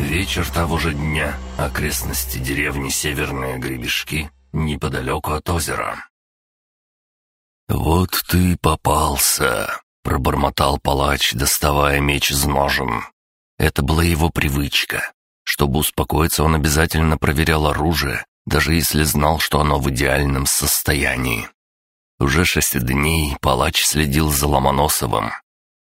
Вечер того же дня, окрестности деревни Северные Гребешки, неподалеку от озера. «Вот ты и попался», — пробормотал палач, доставая меч из ножен. Это была его привычка. Чтобы успокоиться, он обязательно проверял оружие, даже если знал, что оно в идеальном состоянии. Уже шесть дней палач следил за Ломоносовым.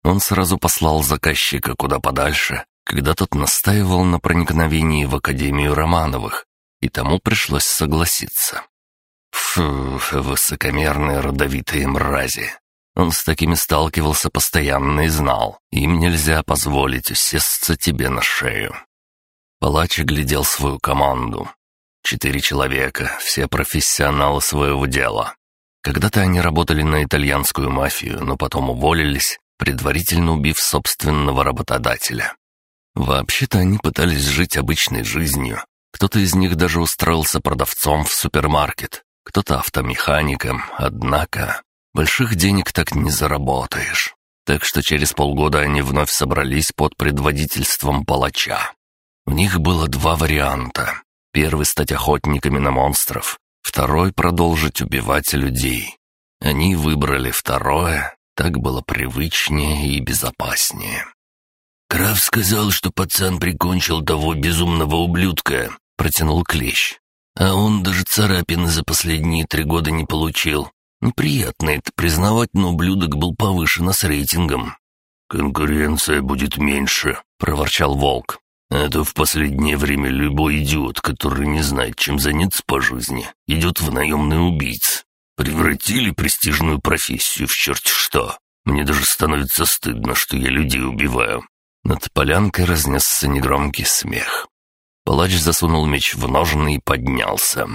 Он сразу послал заказчика куда подальше, когда тот настаивал на проникновении в Академию Романовых, и тому пришлось согласиться. Фу, высокомерные родовитые мрази. Он с такими сталкивался постоянно и знал, им нельзя позволить усесться тебе на шею. Палач глядел свою команду. Четыре человека, все профессионалы своего дела. Когда-то они работали на итальянскую мафию, но потом уволились, предварительно убив собственного работодателя. Вообще-то они пытались жить обычной жизнью. Кто-то из них даже устроился продавцом в супермаркет, кто-то автомехаником, однако больших денег так не заработаешь. Так что через полгода они вновь собрались под предводительством палача. У них было два варианта. Первый — стать охотниками на монстров, второй — продолжить убивать людей. Они выбрали второе, так было привычнее и безопаснее. «Краф сказал, что пацан прикончил того безумного ублюдка», — протянул Клещ. «А он даже царапины за последние три года не получил. Неприятно это признавать, но ублюдок был повышен с рейтингом». «Конкуренция будет меньше», — проворчал Волк. «Это в последнее время любой идиот, который не знает, чем заняться по жизни, идет в наемный убийц. Превратили престижную профессию в черт что. Мне даже становится стыдно, что я людей убиваю. Над полянкой разнесся негромкий смех. Палач засунул меч в ножны и поднялся.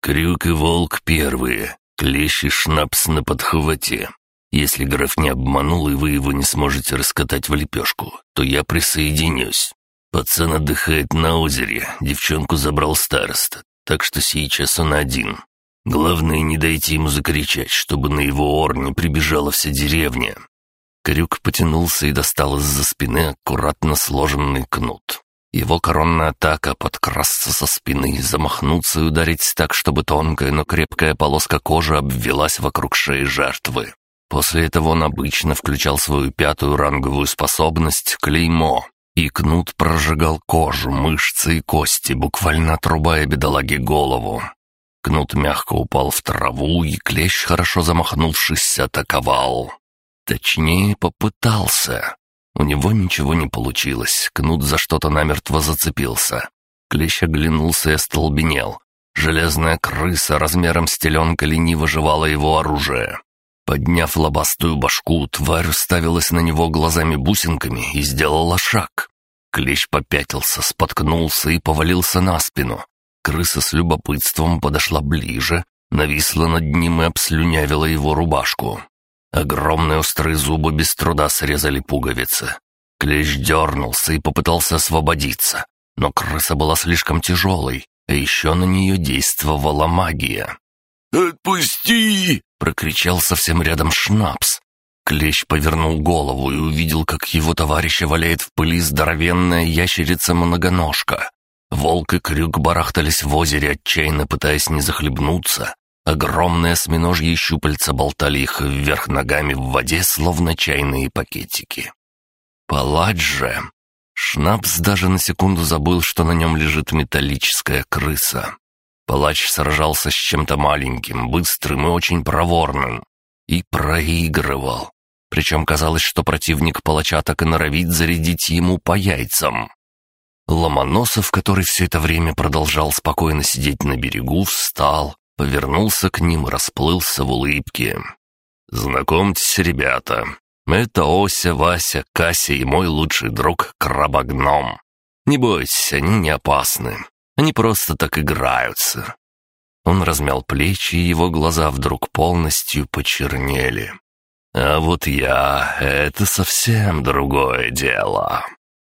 «Крюк и волк первые, клещ и шнапс на подхвате. Если граф не обманул, и вы его не сможете раскатать в лепешку, то я присоединюсь. Пацан отдыхает на озере, девчонку забрал староста, так что сейчас он один. Главное, не дайте ему закричать, чтобы на его ор не прибежала вся деревня. Крюк потянулся и достал из-за спины аккуратно сложенный кнут. Его коронная атака — подкрасться со спины, замахнуться и ударить так, чтобы тонкая, но крепкая полоска кожи обвелась вокруг шеи жертвы. После этого он обычно включал свою пятую ранговую способность — клеймо, и кнут прожигал кожу, мышцы и кости, буквально отрубая бедолаге голову. Кнут мягко упал в траву, и клещ, хорошо замахнувшись, атаковал. Точнее, попытался. У него ничего не получилось, кнут за что-то намертво зацепился. Клещ оглянулся и остолбенел. Железная крыса размером с теленка лениво жевала его оружие. Подняв лобастую башку, тварь уставилась на него глазами-бусинками и сделала шаг. Клещ попятился, споткнулся и повалился на спину. Крыса с любопытством подошла ближе, нависла над ним и обслюнявила его рубашку. Огромные острые зубы без труда срезали пуговицы. Клещ дернулся и попытался освободиться, но крыса была слишком тяжелой, а еще на нее действовала магия. «Отпусти!» — прокричал совсем рядом Шнапс. Клещ повернул голову и увидел, как его товарища валяет в пыли здоровенная ящерица-многоножка. Волк и крюк барахтались в озере, отчаянно пытаясь не захлебнуться, Огромные осьминожьи щупальца болтали их вверх ногами в воде, словно чайные пакетики. Палач же... Шнапс даже на секунду забыл, что на нем лежит металлическая крыса. Палач сражался с чем-то маленьким, быстрым и очень проворным. И проигрывал. Причем казалось, что противник палача так и норовит зарядить ему по яйцам. Ломоносов, который все это время продолжал спокойно сидеть на берегу, встал, повернулся к ним и расплылся в улыбке. «Знакомьтесь, ребята, это Ося, Вася, Кася и мой лучший друг Крабогном. Не бойтесь, они не опасны. Они просто так играются». Он размял плечи, и его глаза вдруг полностью почернели. «А вот я — это совсем другое дело».